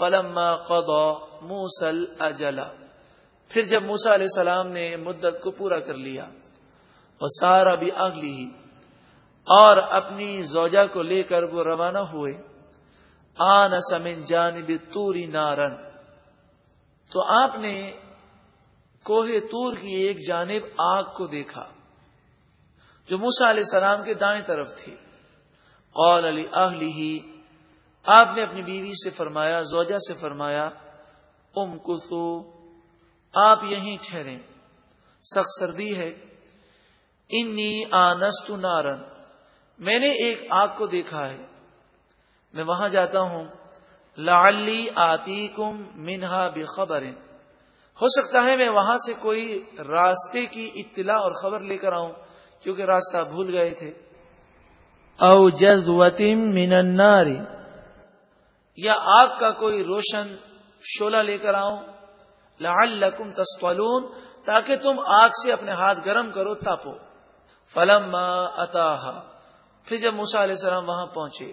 Film قضا موسل اجلا پھر جب موسا علیہ السلام نے مدت کو پورا کر لیا وہ سارا بھی اگلی ہی اور اپنی زوجہ کو لے کر وہ روانہ ہوئے۔ آن سمن جانب توری نارن تو آپ نے کوہ تور کی ایک جانب آگ کو دیکھا، جو موسا علیہ السلام کے دائیں طرف تھی۔ قول علی اہلی ہی آپ نے اپنی بیوی سے فرمایا، زوجہ سے فرمایا، ام کسو آپ یہیں ٹھہرے سخت سردی ہے۔ انی آنست نارن میں نے ایک آگ کو دیکھا ہے۔ میں وہاں جاتا ہوں۔ لالی آتی کم منہا بے ہو سکتا ہے میں وہاں سے کوئی راستے کی اطلاع اور خبر لے کر آؤں، کیونکہ راستہ بھول گئے تھے۔ او جزوتیم من النار۔ یا آگ کا کوئی روشن شولہ لے کر آؤں؟ لعلکم تسولون تاکہ تم آگ سے اپنے ہاتھ گرم کرو، تاپو۔ فلم اتاہا، پھر جب موسا علیہ السلام وہاں پہنچے،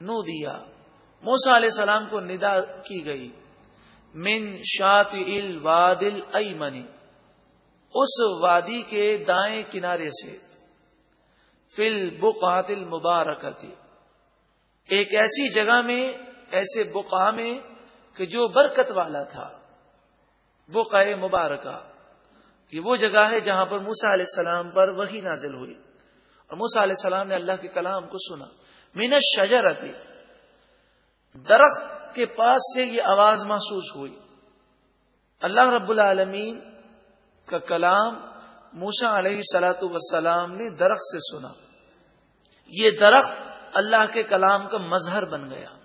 نو دیا۔ موسا علیہ السلام کو ندا کی گئی۔ من شاط الوادل ایمنی اس وادی کے دائیں کنارے سے۔ فل بقات المبارکتی ایک ایسی جگہ میں ایسے بقا میں کہ جو برکت والا تھا بقع مبارکہ، یہ وہ جگہ ہے جہاں پر موسا علیہ السلام پر وہی نازل ہوئی۔ اور موسا علیہ السلام نے اللہ کے کلام کو سنا۔ مینت شجرتی درخت کے پاس سے یہ آواز محسوس ہوئی۔ اللہ رب العالمین کا کلام موسا علیہ سلاۃ وسلام نے درخت سے سنا۔ یہ درخت اللہ کے کلام کا مظہر بن گیا۔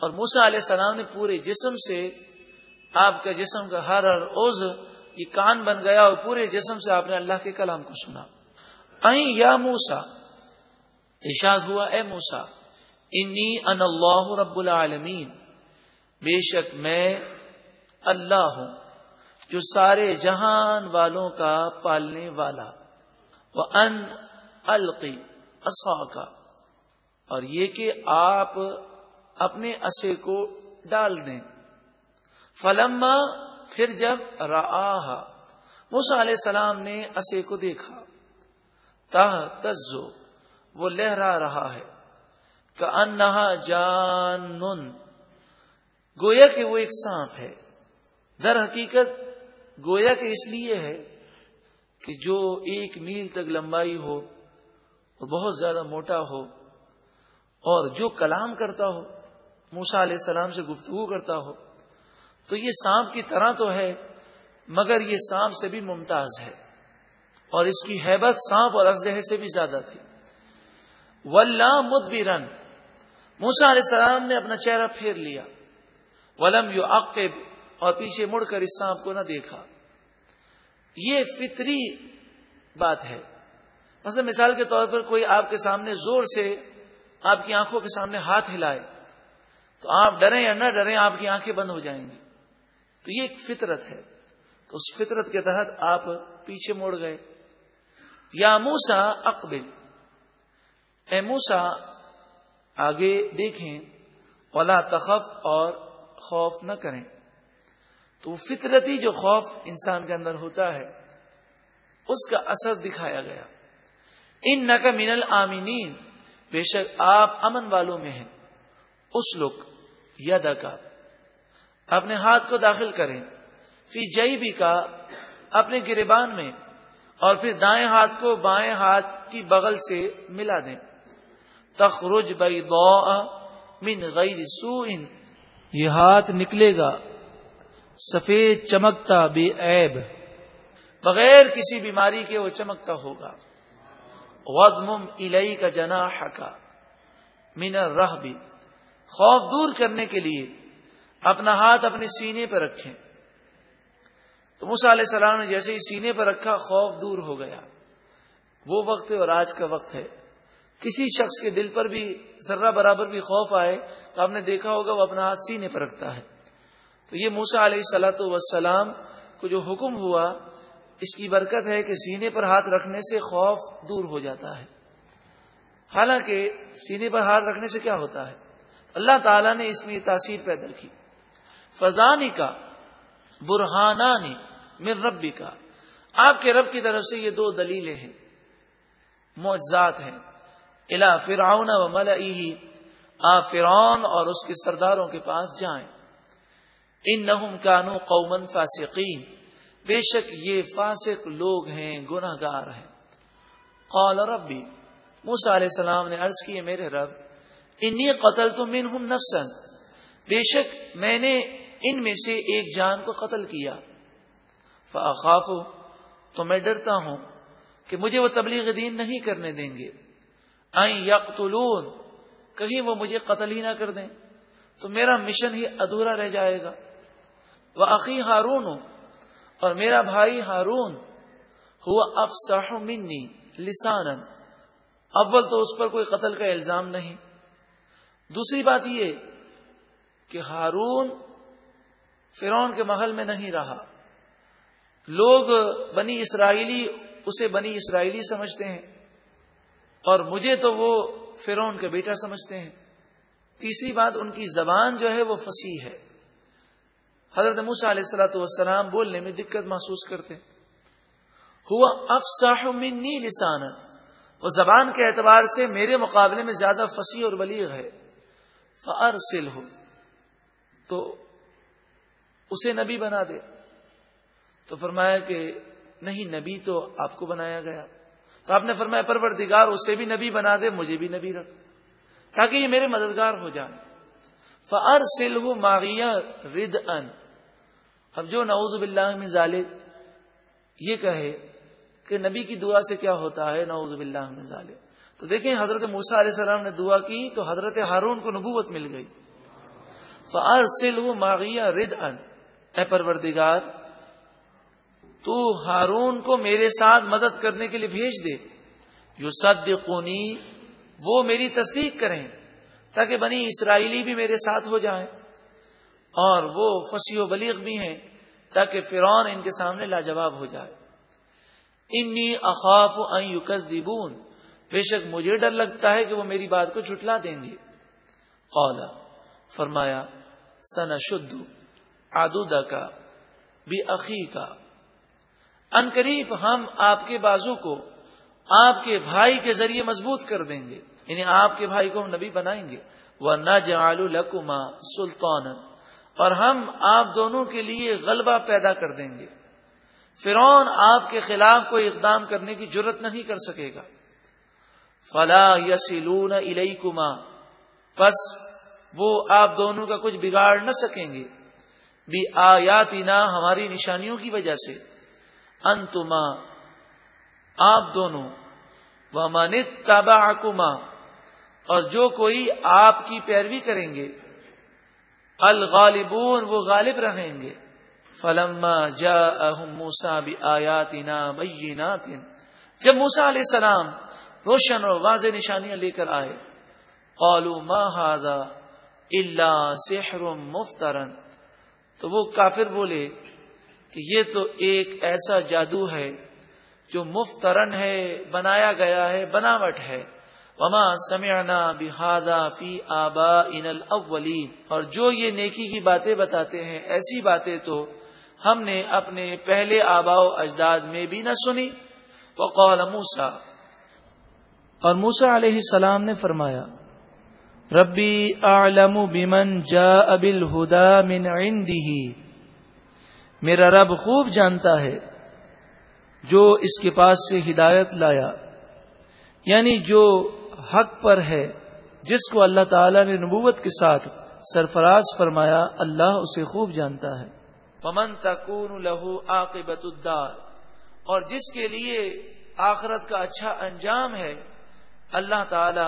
اور موسا علیہ السلام نے پورے جسم سے آپ کا جسم کا ہر ہر عز یہ کان بن گیا اور پورے جسم سے آپ نے اللہ کے کلام کو سنا۔ یا موسا ارشاد ہوا، اے موسا انی ان اللہ رب العالمین۔ بے شک میں اللہ ہوں، جو سارے جہان والوں کا پالنے والا۔ وہ ان القی کا اور یہ کہ آپ اپنے اسے کو ڈال دیں۔ فلما پھر جب راہ موسا علیہ السلام نے اسے کو دیکھا۔ تزو، وہ لہرا رہا ہے۔ کہ انہا جان گویا کہ وہ ایک سانپ ہے۔ در حقیقت گویا کہ اس لیے ہے کہ جو ایک میل تک لمبائی ہو اور بہت زیادہ موٹا ہو اور جو کلام کرتا ہو موسا علیہ السلام سے گفتگو کرتا ہو، تو یہ سانپ کی طرح تو ہے، مگر یہ سانپ سے بھی ممتاز ہے۔ اور اس کی حیبت سانپ اور ازہ سے بھی زیادہ تھی۔ ولہ مدبرن موسا علیہ السلام نے اپنا چہرہ پھیر لیا۔ ولم یو اور پیچھے مڑ کر اس سانپ کو نہ دیکھا۔ یہ فطری بات ہے۔ مثلا مثال کے طور پر کوئی آپ کے سامنے زور سے آپ کی آنکھوں کے سامنے ہاتھ ہلائے۔ تو آپ ڈریں یا نہ ڈریں، آپ کی آنکھیں بند ہو جائیں گی۔ تو یہ ایک فطرت ہے تو اس فطرت کے تحت آپ پیچھے مڑ گئے۔ یا موسا اقبل۔ اے موسا آگے دیکھیں۔ ولا تخف اور خوف نہ کریں۔ تو فطرتی جو خوف انسان کے اندر ہوتا ہے، اس کا اثر دکھایا گیا۔ ان نقا من العامین بے شک آپ امن والوں میں ہیں۔ اس لوگ یا دکا اپنے ہاتھ کو داخل کریں، فی جئی بھی کا، اپنے گربان میں، اور پھر دائیں ہاتھ کو بائیں ہاتھ کی بغل سے ملا دیں۔ تخرج بئی من غیر سو یہ ہاتھ نکلے گا، سفید چمکتا بے عیب، بغیر کسی بیماری کے وہ چمکتا ہوگا۔ غدم الئی کا جنا کا من رہ بھی خوف دور کرنے کے لیے اپنا ہاتھ اپنے سینے پہ رکھیں۔ تو موسا علیہ السلام نے جیسے ہی سینے پر رکھا، خوف دور ہو گیا۔ وہ وقت اور آج کا وقت ہے۔ کسی شخص کے دل پر بھی، ذرہ برابر بھی خوف آئے تو آپ نے دیکھا ہوگا وہ اپنا ہاتھ سینے پر رکھتا ہے۔ تو یہ موسا علیہ سلاۃ وسلام کو جو حکم ہوا، اس کی برکت ہے کہ سینے پر ہاتھ رکھنے سے خوف دور ہو جاتا ہے۔ حالانکہ سینے پر ہاتھ رکھنے سے کیا ہوتا ہے؟ اللہ تعالیٰ نے اس میں یہ تاثیر پیدا کی۔ فضانی کا برہانانی مر ربی کا آپ کے رب کی طرف سے یہ دو دلیلیں ہیں۔ معجزات ہیں۔ الا فرعون و ملئی آپ فرعون اور اس کے سرداروں کے پاس جائیں۔ ان نہم کانو قومن فاسقین بے شک یہ فاسق لوگ ہیں گناہ گار ہیں۔ قال ربی موسا علیہ السلام نے عرض کیے، میرے رب انی قتل تو من نفسن بے شک میں نے ان میں سے ایک جان کو قتل کیا۔ فاخاف، تو میں ڈرتا ہوں کہ مجھے وہ تبلیغ دین نہیں کرنے دیں گے۔ آئیں یقتلون، کہیں وہ مجھے قتل ہی نہ کر دیں۔ تو میرا مشن ہی ادھورا رہ جائے گا۔ وہ عقی ہارون ہوں اور میرا بھائی ہارون، ہوا افسح منی لسان اول تو اس پر کوئی قتل کا الزام نہیں۔ دوسری بات یہ کہ ہارون فرون کے محل میں نہیں رہا۔ لوگ بنی اسرائیلی اسے بنی اسرائیلی سمجھتے ہیں اور مجھے تو وہ فرون کا بیٹا سمجھتے ہیں۔ تیسری بات، ان کی زبان جو ہے وہ فصیح ہے۔ حضرت موسا علیہ السلاۃ والسلام بولنے میں دقت محسوس کرتے ہوا افساح منی لسان وہ زبان کے اعتبار سے میرے مقابلے میں زیادہ فصیح اور بلیغ ہے۔ فارسل ہو تو اسے نبی بنا دے۔ تو فرمایا کہ نہیں، نبی تو آپ کو بنایا گیا۔ تو آپ نے فرمایا پروردگار اسے بھی نبی بنا دے، مجھے بھی نبی رکھ۔ تاکہ یہ میرے مددگار ہو جائیں۔ فر سلح ماغیا رد ان اب جو نعوذ باللہ میں ظالب یہ کہے کہ نبی کی دعا سے کیا ہوتا ہے؟ نعوذ باللہ میں ظالب تو دیکھیں حضرت موسا علیہ السلام نے دعا کی تو حضرت ہارون کو نبوت مل گئی۔ فر سلح رد ان اے پروردگار، تو ہارون کو میرے ساتھ مدد کرنے کے لیے بھیج دے۔ یو سد وہ میری تصدیق کریں تاکہ بنی اسرائیلی بھی میرے ساتھ ہو جائیں۔ اور وہ فسی و بلیغ بھی ہیں تاکہ فرعون ان کے سامنے لاجواب ہو جائے۔ انی اخاف دیبون بے شک مجھے ڈر لگتا ہے کہ وہ میری بات کو جھٹلا دیں گے۔ قولا فرمایا سنا شدھ آدودا کا بھی عقی کا ان قریب ہم آپ کے بازو کو آپ کے بھائی کے ذریعے مضبوط کر دیں گے۔ یعنی آپ کے بھائی کو ہم نبی بنائیں گے۔ وہ نہ جالو سلطان اور ہم آپ دونوں کے لیے غلبہ پیدا کر دیں گے۔ فرون آپ کے خلاف کوئی اقدام کرنے کی ضرورت نہیں کر سکے گا۔ فلا یسلون الئی کما بس وہ آپ دونوں کا کچھ بگاڑ نہ سکیں گے۔ بھی آیاتی ہماری نشانیوں کی وجہ سے۔ انتما، آپ دونوں۔ وہ منت تابا اور جو کوئی آپ کی پیروی کریں گے۔ الغالبون، وہ غالب رہیں گے۔ فلما جا موسا بھی آیات جب موسا علیہ السلام روشن اور واضح نشانیاں لے کر آئے۔ قالو ما هذا الا سحر مفترن۔ تو وہ کافر بولے کہ یہ تو ایک ایسا جادو ہے جو مفترن ہے، بنایا گیا ہے، بناوٹ ہے۔ وما سمعنا بہذا فی آبا ان الاولین۔ اور جو یہ نیکی کی باتیں بتاتے ہیں، ایسی باتیں تو ہم نے اپنے پہلے آبا و اجداد میں بھی نہ سنی۔ وہ قول موسا اور موسا علیہ السلام نے فرمایا، ربی اعلم بمن جا ابل ہدا من عندہ میرا رب خوب جانتا ہے جو اس کے پاس سے ہدایت لایا یعنی جو حق پر ہے، جس کو اللہ تعالی نے نبوت کے ساتھ سرفراز فرمایا، اللہ اسے خوب جانتا ہے۔ پمن تکون لہو عاقبت الدار اور جس کے لیے آخرت کا اچھا انجام ہے اللہ تعالی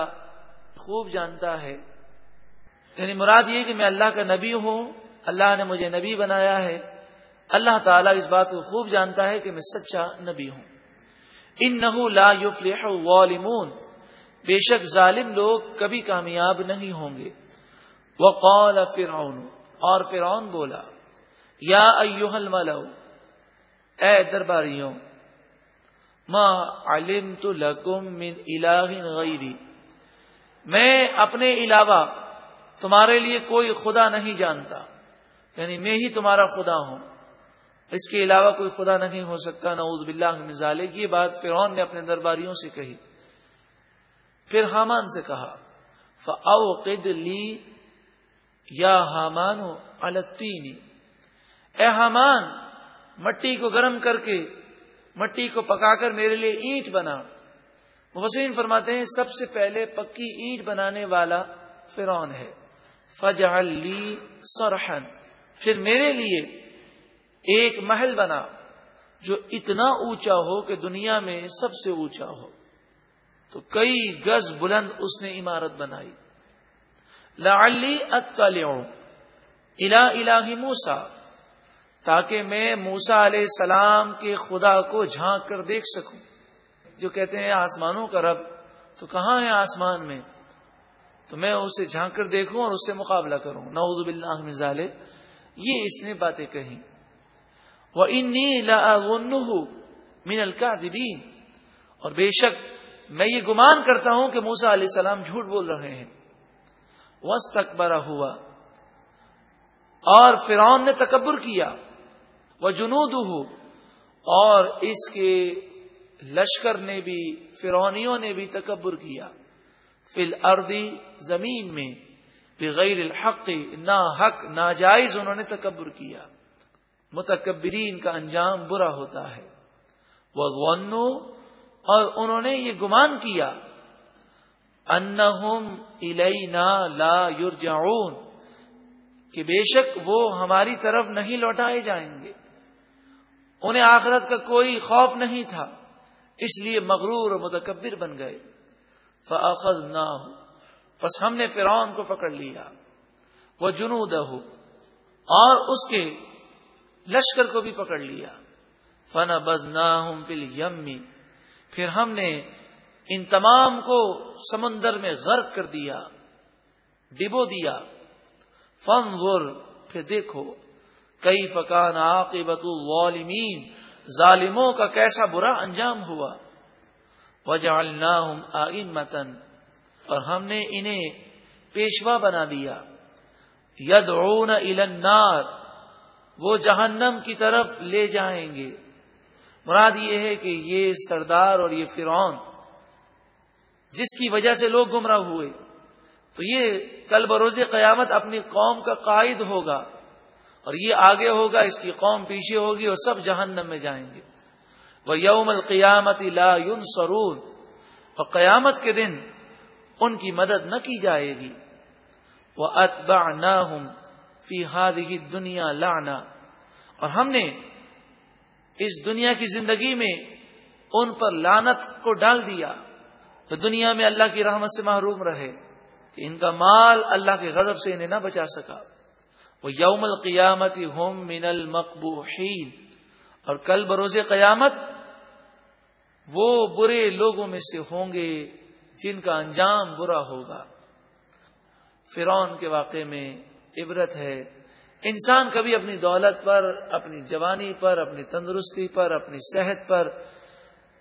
خوب جانتا ہے۔ یعنی مراد یہ کہ میں اللہ کا نبی ہوں، اللہ نے مجھے نبی بنایا ہے۔ اللہ تعالیٰ اس بات کو خوب جانتا ہے کہ میں سچا نبی ہوں۔ ان نہ لا یفلح والمون بے شک ظالم لوگ کبھی کامیاب نہیں ہوں گے۔ وہ قول فرعون، اور فرعون بولا، یا ایوہ الملو اے درباریوں ما علمت لکم من الہ غیری۔ میں اپنے علاوہ تمہارے لیے کوئی خدا نہیں جانتا یعنی میں ہی تمہارا خدا ہوں۔ اس کے علاوہ کوئی خدا نہیں ہو سکتا، نعوذ باللہ من ذالک۔ یہ بات فرعون نے اپنے درباریوں سے کہی۔ پھر حامان سے کہا، فاوقد لی یا حامان التینی اے حامان، مٹی کو گرم کر کے مٹی کو پکا کر میرے لیے اینٹ بنا۔ وسیم فرماتے ہیں، سب سے پہلے پکی اینٹ بنانے والا فرون ہے۔ فج لی سرحن پھر میرے لیے ایک محل بنا جو اتنا اونچا ہو کہ دنیا میں سب سے اونچا ہو۔ تو کئی گز بلند اس نے عمارت بنائی۔ لعلی اطلع الہ الہ موسا تاکہ میں موسا علیہ السلام کے خدا کو جھانک کر دیکھ سکوں۔ جو کہتے ہیں آسمانوں کا رب، تو کہاں ہے آسمان میں؟ تو میں اسے جھانک کر دیکھوں اور اس سے مقابلہ کروں۔ نعوذ باللہ من ظالے یہ اس نے باتیں کہیں۔ وہ انی من الکاذبین اور بے شک میں یہ گمان کرتا ہوں کہ موسا علیہ السلام جھوٹ بول رہے ہیں۔ وسط ہوا اور فرعون نے تکبر کیا۔ وہ جنوب اور اس کے لشکر نے بھی فرونیوں نے بھی تکبر کیا۔ فل اردی زمین میں، بغیر الحق نہ حق ناجائز انہوں نے تکبر کیا۔ متکبرین کا انجام برا ہوتا ہے۔ وہ غنو اور انہوں نے یہ گمان کیا۔ انہم الینا لا یرجعون، کہ بے شک وہ ہماری طرف نہیں لوٹائے جائیں گے۔ انہیں آخرت کا کوئی خوف نہیں تھا، اس لیے مغرور اور متکبر بن گئے۔ فاخذ نہ ہو بس ہم نے فرعون کو پکڑ لیا۔ وہ جنو اور اس کے لشکر کو بھی پکڑ لیا۔ فن بز نہ یمی پھر ہم نے ان تمام کو سمندر میں غرق کر دیا، ڈبو دیا۔ فن پھر دیکھو۔ کئی فکان عاقبت الظالمین ظالموں کا کیسا برا انجام ہوا؟ وجعلناہم متن اور ہم نے انہیں پیشوا بنا دیا۔ یدعون الى النار، وہ جہنم کی طرف لے جائیں گے۔ مراد یہ ہے کہ یہ سردار اور یہ فرعون، جس کی وجہ سے لوگ گمراہ ہوئے، تو یہ کل بروز قیامت اپنی قوم کا قائد ہوگا۔ اور یہ آگے ہوگا، اس کی قوم پیچھے ہوگی اور سب جہنم میں جائیں گے۔ وہ یوم القیامت لا یون سرور اور قیامت کے دن ان کی مدد نہ کی جائے گی۔ وہ اتبا نہ ہوں فی ہاد ہی دنیا لانا اور ہم نے اس دنیا کی زندگی میں ان پر لانت کو ڈال دیا۔ تو دنیا میں اللہ کی رحمت سے محروم رہے۔ کہ ان کا مال اللہ کے غضب سے انہیں نہ بچا سکا۔ وہ یوم القیامت ہوم من المقبو اور کل بروز قیامت وہ برے لوگوں میں سے ہوں گے جن کا انجام برا ہوگا۔ فرون کے واقعے میں عبرت ہے۔ انسان کبھی اپنی دولت پر، اپنی جوانی پر، اپنی تندرستی پر، اپنی صحت پر،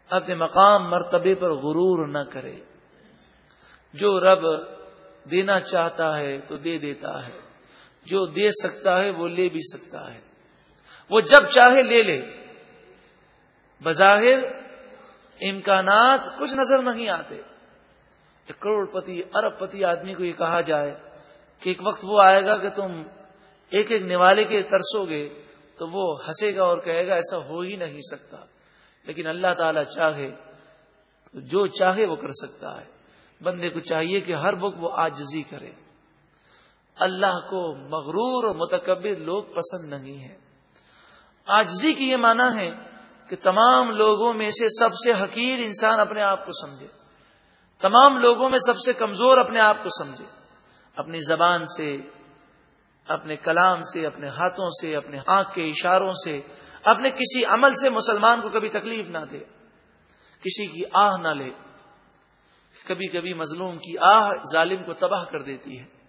اپنے مقام، مرتبے پر غرور نہ کرے۔ جو رب دینا چاہتا ہے تو دے دیتا ہے۔ جو دے سکتا ہے وہ لے بھی سکتا ہے۔ وہ جب چاہے لے لے۔ بظاہر امکانات کچھ نظر نہیں آتے۔ ایک کروڑ پتی ارب پتی آدمی کو یہ کہا جائے کہ ایک وقت وہ آئے گا کہ تم ایک ایک نوالے کے ترسو گے تو وہ ہنسے گا اور کہے گا ایسا ہو ہی نہیں سکتا۔ لیکن اللہ تعالی چاہے تو جو چاہے وہ کر سکتا ہے۔ بندے کو چاہیے کہ ہر وقت وہ آجزی کرے۔ اللہ کو مغرور اور متکبر لوگ پسند نہیں ہے آجزی کی یہ معنی ہے کہ تمام لوگوں میں سے سب سے حقیر انسان اپنے آپ کو سمجھے۔ تمام لوگوں میں سب سے کمزور اپنے آپ کو سمجھے۔ اپنی زبان سے، اپنے کلام سے، اپنے ہاتھوں سے، اپنے آنکھ کے اشاروں سے، اپنے کسی عمل سے مسلمان کو کبھی تکلیف نہ دے۔ کسی کی آہ نہ لے۔ کبھی کبھی مظلوم کی آہ ظالم کو تباہ کر دیتی ہے۔